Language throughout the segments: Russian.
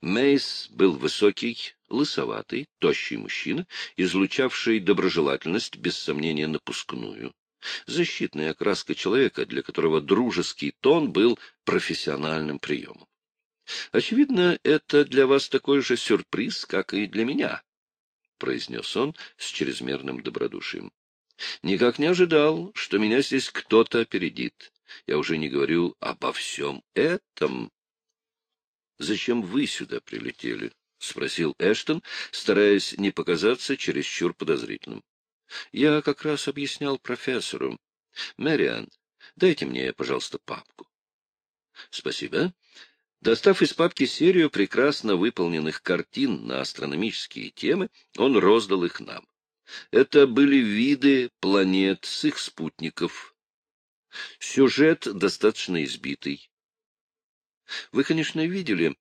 Мейс был высокий, лысоватый, тощий мужчина, излучавший доброжелательность, без сомнения, напускную. Защитная окраска человека, для которого дружеский тон был профессиональным приемом. Очевидно, это для вас такой же сюрприз, как и для меня, — произнес он с чрезмерным добродушием. Никак не ожидал, что меня здесь кто-то опередит. Я уже не говорю обо всем этом. — Зачем вы сюда прилетели? — спросил Эштон, стараясь не показаться чересчур подозрительным. — Я как раз объяснял профессору. — Мэриан, дайте мне, пожалуйста, папку. — Спасибо. Достав из папки серию прекрасно выполненных картин на астрономические темы, он роздал их нам. Это были виды планет с их спутников. Сюжет достаточно избитый. Вы, конечно, видели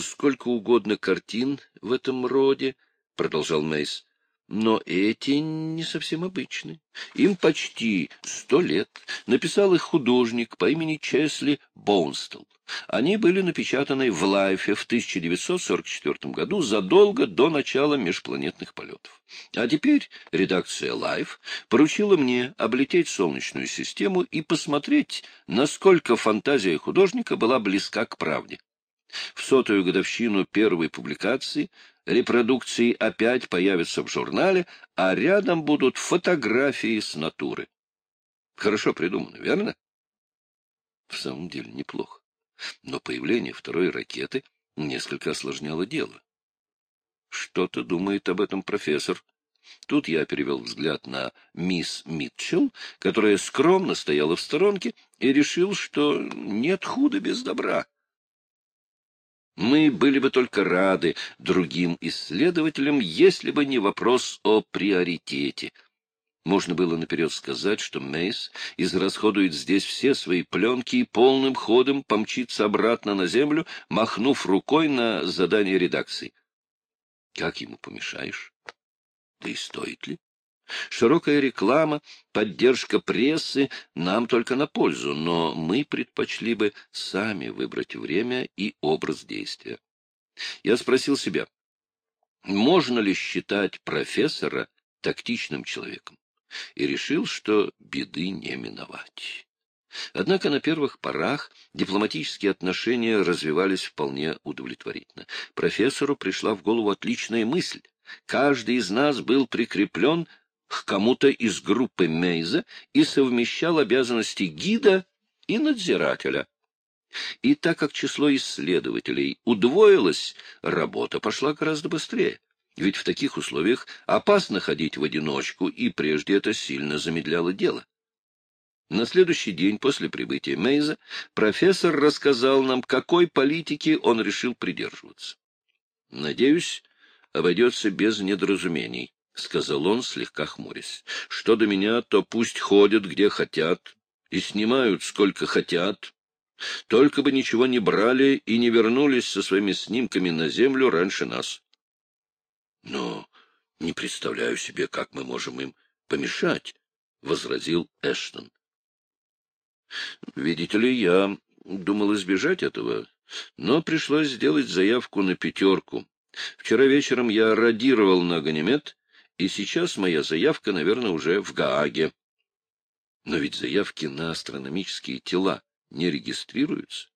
сколько угодно картин в этом роде, — продолжал Мейс. Но эти не совсем обычны. Им почти сто лет. Написал их художник по имени Чесли Боунстелл. Они были напечатаны в Лайфе в 1944 году, задолго до начала межпланетных полетов. А теперь редакция Life поручила мне облететь Солнечную систему и посмотреть, насколько фантазия художника была близка к правде. В сотую годовщину первой публикации репродукции опять появятся в журнале, а рядом будут фотографии с натуры. Хорошо придумано, верно? В самом деле неплохо. Но появление второй ракеты несколько осложняло дело. Что-то думает об этом профессор. Тут я перевел взгляд на мисс Митчелл, которая скромно стояла в сторонке, и решил, что нет худа без добра. Мы были бы только рады другим исследователям, если бы не вопрос о приоритете. Можно было наперед сказать, что Мейс израсходует здесь все свои пленки и полным ходом помчится обратно на землю, махнув рукой на задание редакции. Как ему помешаешь? Да и стоит ли? Широкая реклама, поддержка прессы нам только на пользу, но мы предпочли бы сами выбрать время и образ действия. Я спросил себя, можно ли считать профессора тактичным человеком, и решил, что беды не миновать. Однако на первых порах дипломатические отношения развивались вполне удовлетворительно. Профессору пришла в голову отличная мысль. Каждый из нас был прикреплен к кому-то из группы Мейза и совмещал обязанности гида и надзирателя. И так как число исследователей удвоилось, работа пошла гораздо быстрее. Ведь в таких условиях опасно ходить в одиночку, и прежде это сильно замедляло дело. На следующий день после прибытия Мейза профессор рассказал нам, какой политики он решил придерживаться. Надеюсь, обойдется без недоразумений. — сказал он, слегка хмурясь. — Что до меня, то пусть ходят, где хотят, и снимают, сколько хотят. Только бы ничего не брали и не вернулись со своими снимками на землю раньше нас. — Но не представляю себе, как мы можем им помешать, — возразил Эштон. — Видите ли, я думал избежать этого, но пришлось сделать заявку на пятерку. Вчера вечером я радировал на Ганимед и сейчас моя заявка, наверное, уже в Гааге. Но ведь заявки на астрономические тела не регистрируются.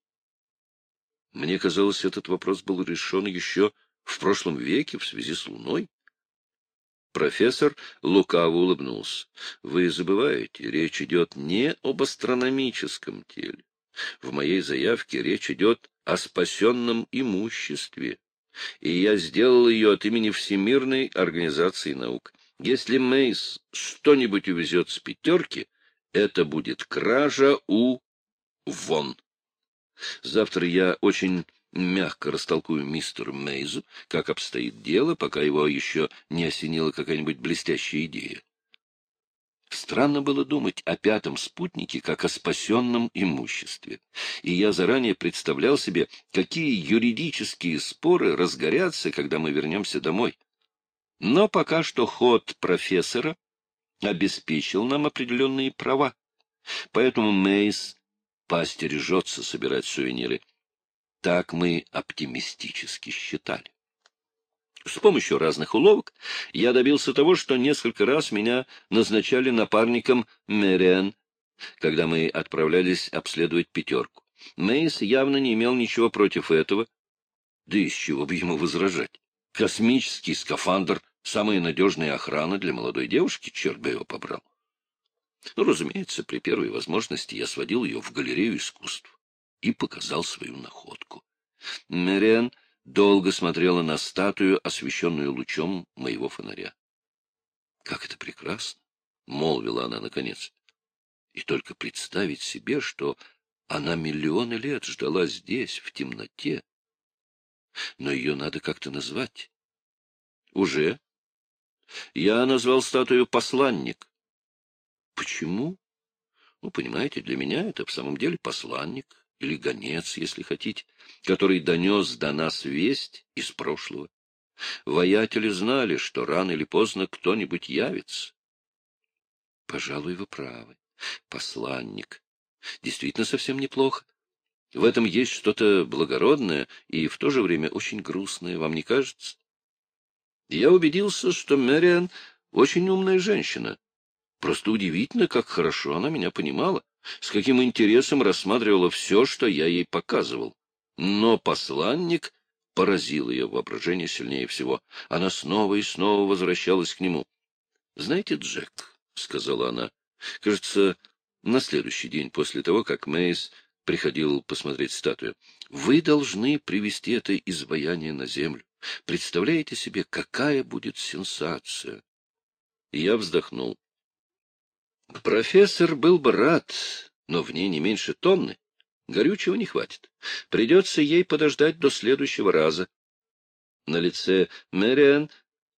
Мне казалось, этот вопрос был решен еще в прошлом веке в связи с Луной. Профессор лукаво улыбнулся. Вы забываете, речь идет не об астрономическом теле. В моей заявке речь идет о спасенном имуществе и я сделал ее от имени Всемирной организации наук. Если Мейс что-нибудь увезет с пятерки, это будет кража у вон. Завтра я очень мягко растолкую мистеру Мейзу, как обстоит дело, пока его еще не осенила какая-нибудь блестящая идея. Странно было думать о пятом спутнике как о спасенном имуществе, и я заранее представлял себе, какие юридические споры разгорятся, когда мы вернемся домой. Но пока что ход профессора обеспечил нам определенные права, поэтому Мейс поостережется собирать сувениры. Так мы оптимистически считали. С помощью разных уловок я добился того, что несколько раз меня назначали напарником Мэриан, когда мы отправлялись обследовать пятерку. Мейс явно не имел ничего против этого. Да из чего бы ему возражать? Космический скафандр — самая надежная охрана для молодой девушки, черт бы его побрал. Ну, разумеется, при первой возможности я сводил ее в галерею искусств и показал свою находку. Мэриан долго смотрела на статую, освещенную лучом моего фонаря. — Как это прекрасно! — молвила она наконец. — И только представить себе, что она миллионы лет ждала здесь, в темноте. Но ее надо как-то назвать. — Уже? Я назвал статую «Посланник». — Почему? Ну, понимаете, для меня это в самом деле посланник или гонец, если хотите, который донес до нас весть из прошлого. Воятели знали, что рано или поздно кто-нибудь явится. Пожалуй, вы правы. Посланник. Действительно совсем неплохо. В этом есть что-то благородное и в то же время очень грустное, вам не кажется? Я убедился, что Мэриан очень умная женщина. Просто удивительно, как хорошо она меня понимала с каким интересом рассматривала все, что я ей показывал. Но посланник поразил ее воображение сильнее всего. Она снова и снова возвращалась к нему. — Знаете, Джек, — сказала она, — кажется, на следующий день после того, как Мейс приходил посмотреть статую, вы должны привести это изваяние на землю. Представляете себе, какая будет сенсация? Я вздохнул. Профессор был бы рад, но в ней не меньше тонны. Горючего не хватит. Придется ей подождать до следующего раза. На лице Мэриан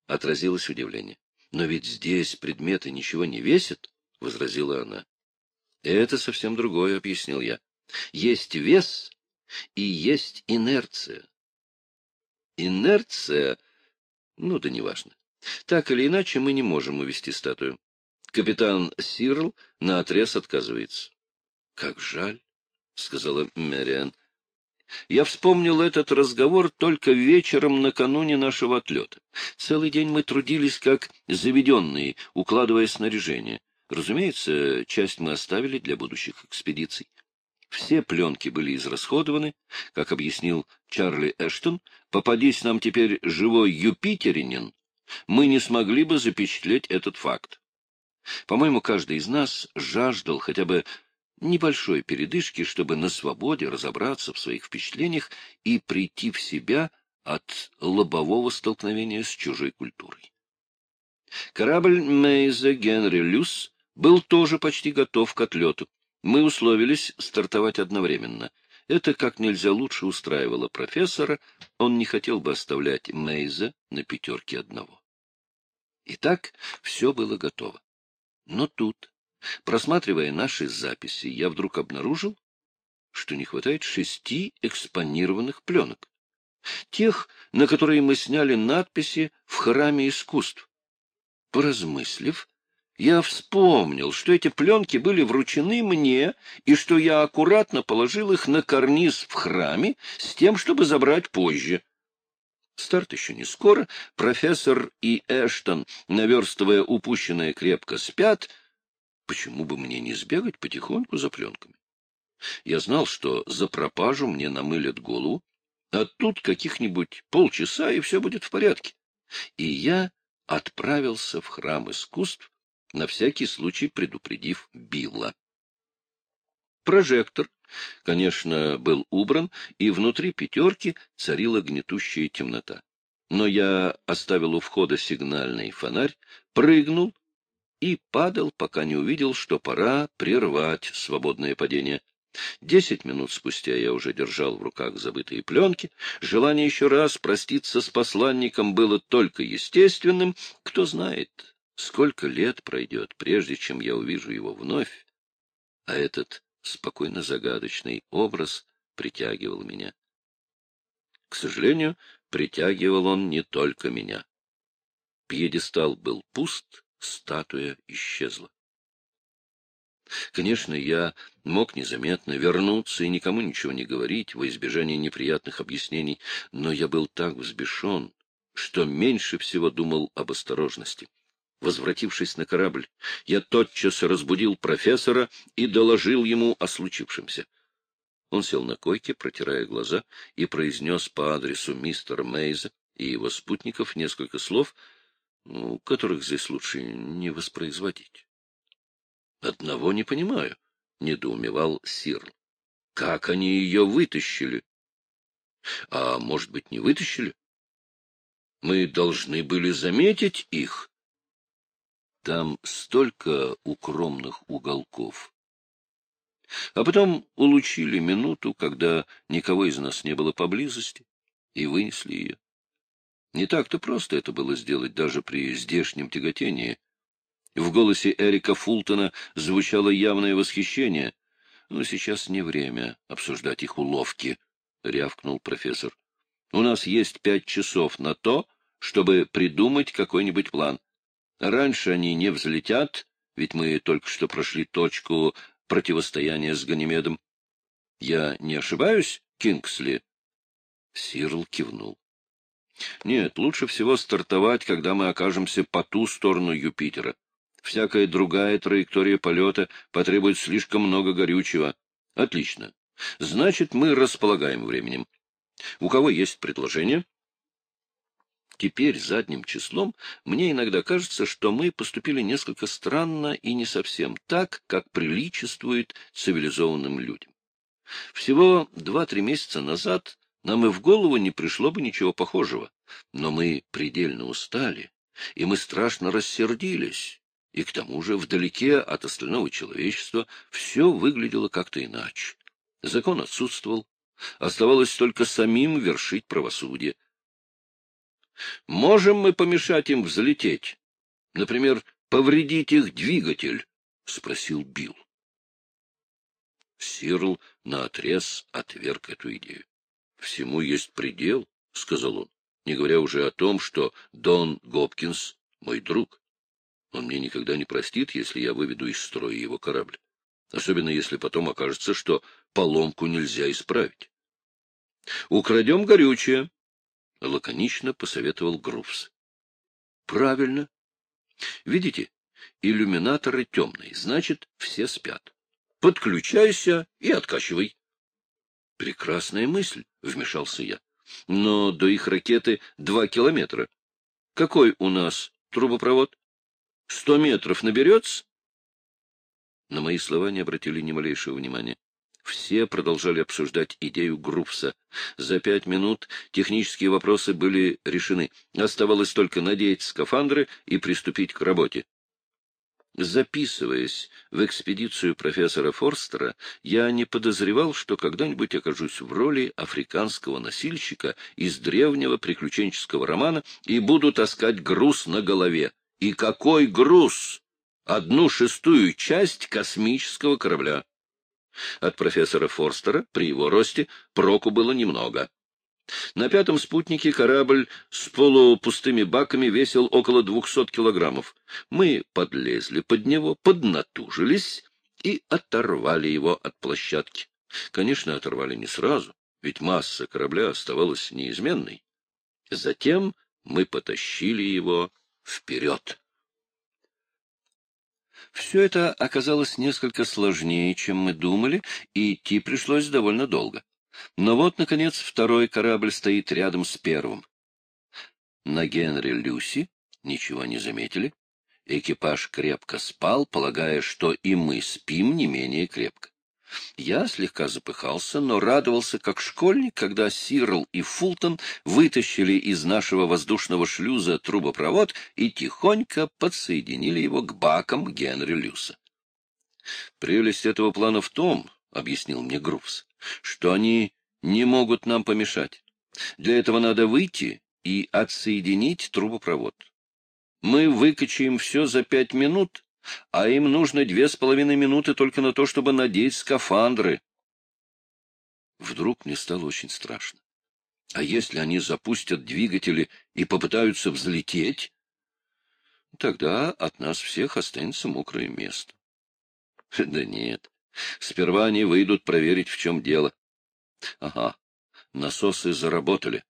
отразилось удивление. — Но ведь здесь предметы ничего не весят, — возразила она. — Это совсем другое, — объяснил я. — Есть вес и есть инерция. Инерция... Ну да неважно. Так или иначе, мы не можем увести статую. Капитан Сирл наотрез отказывается. — Как жаль, — сказала Мэриан. Я вспомнил этот разговор только вечером накануне нашего отлета. Целый день мы трудились как заведенные, укладывая снаряжение. Разумеется, часть мы оставили для будущих экспедиций. Все пленки были израсходованы, как объяснил Чарли Эштон. Попадись нам теперь живой юпитеринин, мы не смогли бы запечатлеть этот факт. По-моему, каждый из нас жаждал хотя бы небольшой передышки, чтобы на свободе разобраться в своих впечатлениях и прийти в себя от лобового столкновения с чужой культурой. Корабль Мейза Генри Люс был тоже почти готов к отлету. Мы условились стартовать одновременно. Это как нельзя лучше устраивало профессора, он не хотел бы оставлять Мейза на пятерке одного. Итак, все было готово. Но тут, просматривая наши записи, я вдруг обнаружил, что не хватает шести экспонированных пленок. Тех, на которые мы сняли надписи в храме искусств. Поразмыслив, я вспомнил, что эти пленки были вручены мне, и что я аккуратно положил их на карниз в храме с тем, чтобы забрать позже. Старт еще не скоро. Профессор и Эштон, наверстывая упущенное, крепко спят. Почему бы мне не сбегать потихоньку за пленками? Я знал, что за пропажу мне намылят голову, а тут каких-нибудь полчаса, и все будет в порядке. И я отправился в храм искусств, на всякий случай предупредив Билла. Прожектор конечно, был убран, и внутри пятерки царила гнетущая темнота. Но я оставил у входа сигнальный фонарь, прыгнул и падал, пока не увидел, что пора прервать свободное падение. Десять минут спустя я уже держал в руках забытые пленки. Желание еще раз проститься с посланником было только естественным. Кто знает, сколько лет пройдет, прежде чем я увижу его вновь. А этот спокойно загадочный образ притягивал меня. К сожалению, притягивал он не только меня. Пьедестал был пуст, статуя исчезла. Конечно, я мог незаметно вернуться и никому ничего не говорить во избежание неприятных объяснений, но я был так взбешен, что меньше всего думал об осторожности. Возвратившись на корабль, я тотчас разбудил профессора и доложил ему о случившемся. Он сел на койке, протирая глаза, и произнес по адресу мистера Мейза и его спутников несколько слов, ну, которых здесь лучше не воспроизводить. — Одного не понимаю, — недоумевал Сирл. — Как они ее вытащили? — А может быть, не вытащили? Мы должны были заметить их. Там столько укромных уголков, а потом улучили минуту, когда никого из нас не было поблизости, и вынесли ее. Не так-то просто это было сделать даже при здешнем тяготении. В голосе Эрика Фултона звучало явное восхищение. Но сейчас не время обсуждать их уловки, — рявкнул профессор. — У нас есть пять часов на то, чтобы придумать какой-нибудь план. Раньше они не взлетят, ведь мы только что прошли точку противостояния с Ганимедом. Я не ошибаюсь, Кингсли? Сирл кивнул. Нет, лучше всего стартовать, когда мы окажемся по ту сторону Юпитера. Всякая другая траектория полета потребует слишком много горючего. Отлично. Значит, мы располагаем временем. У кого есть предложение? Теперь, задним числом, мне иногда кажется, что мы поступили несколько странно и не совсем так, как приличествует цивилизованным людям. Всего два-три месяца назад нам и в голову не пришло бы ничего похожего, но мы предельно устали, и мы страшно рассердились, и к тому же вдалеке от остального человечества все выглядело как-то иначе. Закон отсутствовал, оставалось только самим вершить правосудие, Можем мы помешать им взлететь? Например, повредить их двигатель? — спросил Билл. Сирл наотрез отверг эту идею. — Всему есть предел, — сказал он, не говоря уже о том, что Дон Гопкинс — мой друг. Он мне никогда не простит, если я выведу из строя его корабль. Особенно если потом окажется, что поломку нельзя исправить. — Украдем горючее, — лаконично посоветовал Грувс. — Правильно. Видите, иллюминаторы темные, значит, все спят. Подключайся и откачивай. — Прекрасная мысль, — вмешался я. — Но до их ракеты два километра. Какой у нас трубопровод? Сто метров наберется? На мои слова не обратили ни малейшего внимания. Все продолжали обсуждать идею Группса. За пять минут технические вопросы были решены. Оставалось только надеть скафандры и приступить к работе. Записываясь в экспедицию профессора Форстера, я не подозревал, что когда-нибудь окажусь в роли африканского носильщика из древнего приключенческого романа и буду таскать груз на голове. И какой груз! Одну шестую часть космического корабля. От профессора Форстера при его росте проку было немного. На пятом спутнике корабль с полупустыми баками весил около двухсот килограммов. Мы подлезли под него, поднатужились и оторвали его от площадки. Конечно, оторвали не сразу, ведь масса корабля оставалась неизменной. Затем мы потащили его вперед. Все это оказалось несколько сложнее, чем мы думали, и идти пришлось довольно долго. Но вот, наконец, второй корабль стоит рядом с первым. На Генри Люси ничего не заметили. Экипаж крепко спал, полагая, что и мы спим не менее крепко. Я слегка запыхался, но радовался как школьник, когда Сирл и Фултон вытащили из нашего воздушного шлюза трубопровод и тихонько подсоединили его к бакам Генри Люса. «Прелесть этого плана в том, — объяснил мне Грувс, — что они не могут нам помешать. Для этого надо выйти и отсоединить трубопровод. Мы выкачаем все за пять минут, а им нужно две с половиной минуты только на то, чтобы надеть скафандры. Вдруг мне стало очень страшно. А если они запустят двигатели и попытаются взлететь, тогда от нас всех останется мокрое место. Да нет. Сперва они выйдут проверить, в чем дело. Ага, насосы заработали.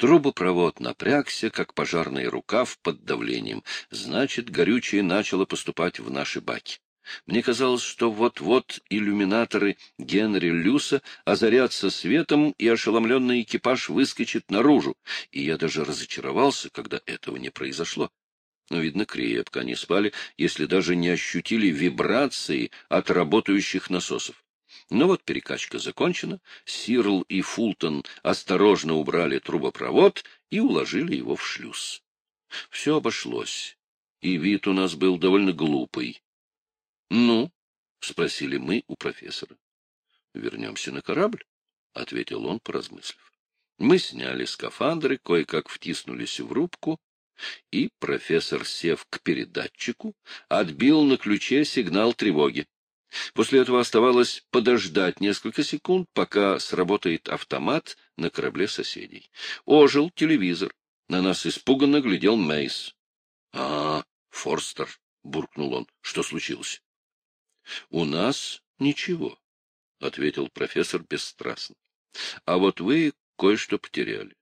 Трубопровод напрягся, как пожарный рукав под давлением. Значит, горючее начало поступать в наши баки. Мне казалось, что вот-вот иллюминаторы Генри Люса озарятся светом, и ошеломленный экипаж выскочит наружу, и я даже разочаровался, когда этого не произошло. Но, видно, крепко они спали, если даже не ощутили вибрации от работающих насосов. Но вот перекачка закончена, Сирл и Фултон осторожно убрали трубопровод и уложили его в шлюз. Все обошлось, и вид у нас был довольно глупый. — Ну? — спросили мы у профессора. — Вернемся на корабль, — ответил он, поразмыслив. Мы сняли скафандры, кое-как втиснулись в рубку, и профессор, сев к передатчику, отбил на ключе сигнал тревоги. После этого оставалось подождать несколько секунд, пока сработает автомат на корабле соседей. Ожил телевизор. На нас испуганно глядел Мейс. — А, Форстер, — буркнул он, — что случилось? — У нас ничего, — ответил профессор бесстрастно. — А вот вы кое-что потеряли.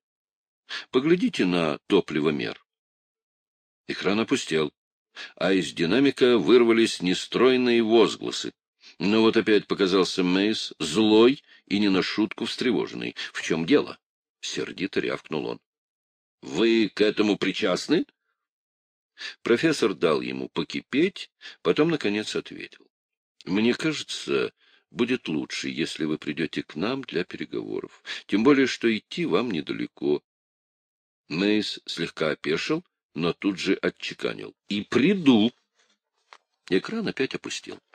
Поглядите на топливомер. Экран опустел а из динамика вырвались нестройные возгласы. Но вот опять показался Мейс, злой и не на шутку встревоженный. — В чем дело? — сердито рявкнул он. — Вы к этому причастны? Профессор дал ему покипеть, потом, наконец, ответил. — Мне кажется, будет лучше, если вы придете к нам для переговоров. Тем более, что идти вам недалеко. Мейс слегка опешил, но тут же отчеканил. — И приду. Экран опять опустил. —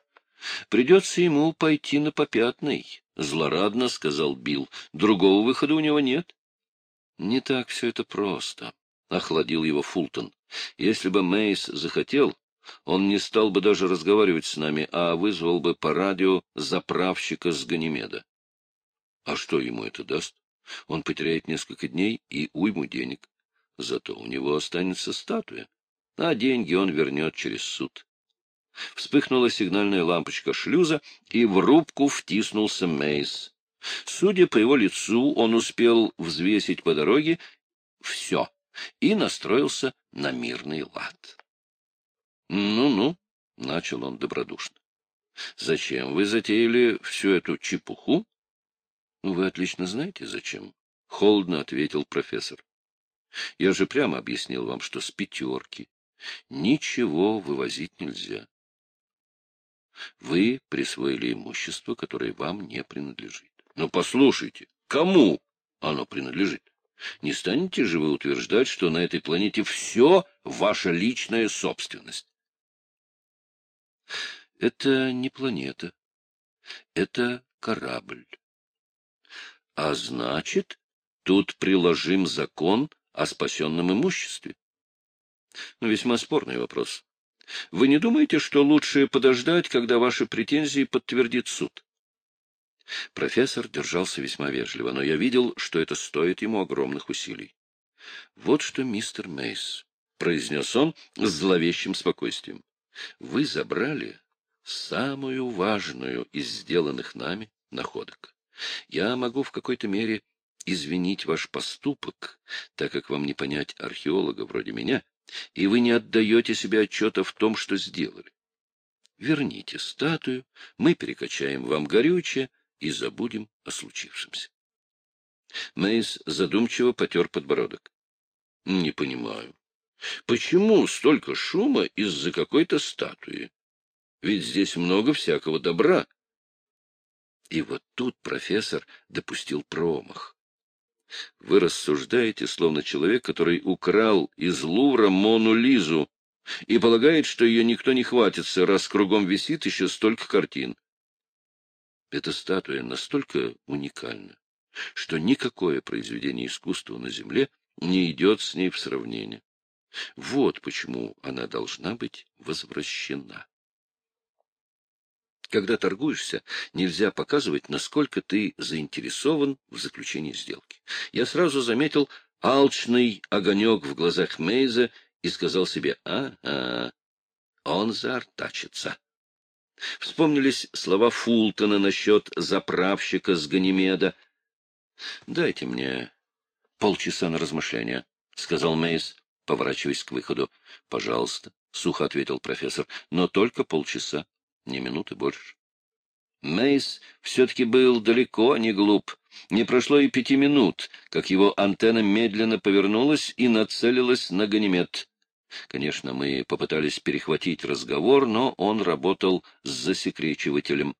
Придется ему пойти на попятный, — злорадно сказал Билл. — Другого выхода у него нет. — Не так все это просто, — охладил его Фултон. — Если бы Мейс захотел, он не стал бы даже разговаривать с нами, а вызвал бы по радио заправщика с Ганимеда. А что ему это даст? Он потеряет несколько дней и уйму денег. Зато у него останется статуя, а деньги он вернет через суд. Вспыхнула сигнальная лампочка шлюза, и в рубку втиснулся Мейс. Судя по его лицу, он успел взвесить по дороге все и настроился на мирный лад. «Ну — начал он добродушно. — Зачем вы затеяли всю эту чепуху? — Вы отлично знаете, зачем, — холодно ответил профессор. Я же прямо объяснил вам, что с пятерки ничего вывозить нельзя. Вы присвоили имущество, которое вам не принадлежит. Но послушайте, кому оно принадлежит? Не станете же вы утверждать, что на этой планете все ваша личная собственность? Это не планета. Это корабль. А значит, тут приложим закон о спасенном имуществе? Ну, весьма спорный вопрос. Вы не думаете, что лучше подождать, когда ваши претензии подтвердит суд? Профессор держался весьма вежливо, но я видел, что это стоит ему огромных усилий. — Вот что, мистер Мейс, — произнес он с зловещим спокойствием, — вы забрали самую важную из сделанных нами находок. Я могу в какой-то мере извинить ваш поступок, так как вам не понять археолога вроде меня, и вы не отдаете себе отчета в том, что сделали. Верните статую, мы перекачаем вам горючее и забудем о случившемся. Мейс задумчиво потер подбородок. — Не понимаю. Почему столько шума из-за какой-то статуи? Ведь здесь много всякого добра. И вот тут профессор допустил промах. Вы рассуждаете, словно человек, который украл из Лувра Мону Лизу и полагает, что ее никто не хватится, раз кругом висит еще столько картин. Эта статуя настолько уникальна, что никакое произведение искусства на Земле не идет с ней в сравнение. Вот почему она должна быть возвращена. Когда торгуешься, нельзя показывать, насколько ты заинтересован в заключении сделки. Я сразу заметил алчный огонек в глазах Мейза и сказал себе, а, -а он заортачится. Вспомнились слова Фултона насчет заправщика с Ганимеда. — Дайте мне полчаса на размышления, — сказал Мейс, поворачиваясь к выходу. — Пожалуйста, — сухо ответил профессор, — но только полчаса, не минуты больше. Мейс все-таки был далеко не глуп. Не прошло и пяти минут, как его антенна медленно повернулась и нацелилась на Ганимед. Конечно, мы попытались перехватить разговор, но он работал с засекречивателем.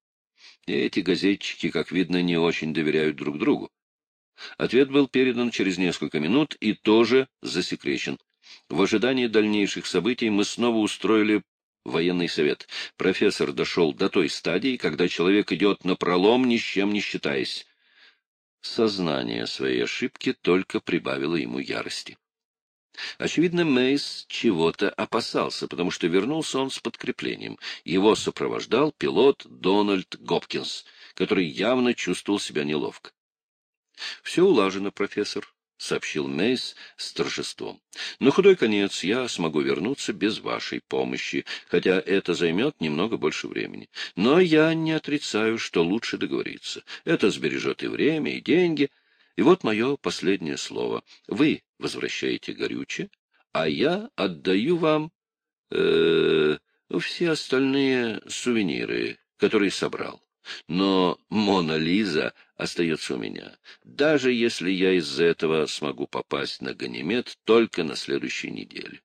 И эти газетчики, как видно, не очень доверяют друг другу. Ответ был передан через несколько минут и тоже засекречен. В ожидании дальнейших событий мы снова устроили военный совет. Профессор дошел до той стадии, когда человек идет на пролом, ни с чем не считаясь. Сознание своей ошибки только прибавило ему ярости. Очевидно, Мейс чего-то опасался, потому что вернулся он с подкреплением. Его сопровождал пилот Дональд Гопкинс, который явно чувствовал себя неловко. — Все улажено, профессор, — сообщил Мейс с торжеством. — На худой конец я смогу вернуться без вашей помощи, хотя это займет немного больше времени. Но я не отрицаю, что лучше договориться. Это сбережет и время, и деньги. И вот мое последнее слово. Вы возвращаете горючее, а я отдаю вам э, все остальные сувениры, которые собрал. Но Мона Лиза остается у меня, даже если я из-за этого смогу попасть на Ганимед только на следующей неделе.